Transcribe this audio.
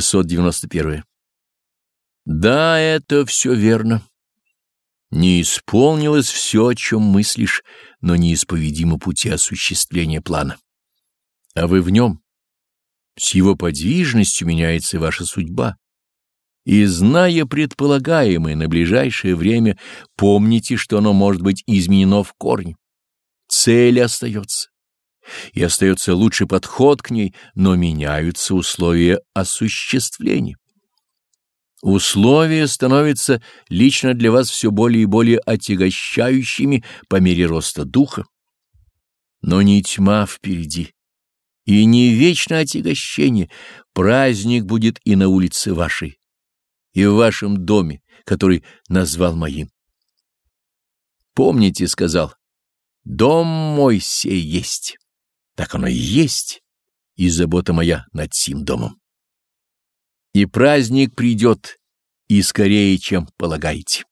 691. Да, это все верно. Не исполнилось все, о чем мыслишь, но неисповедимы пути осуществления плана. А вы в нем. С его подвижностью меняется ваша судьба. И, зная предполагаемое на ближайшее время, помните, что оно может быть изменено в корне. Цель остается. И остается лучший подход к ней, но меняются условия осуществления. Условия становятся лично для вас все более и более отягощающими по мере роста духа. Но не тьма впереди, и не вечное отягощение, праздник будет и на улице вашей, и в вашем доме, который назвал моим. Помните, сказал, дом мой сей есть. Так оно и есть, и забота моя над сим домом. И праздник придет, и скорее, чем полагаете.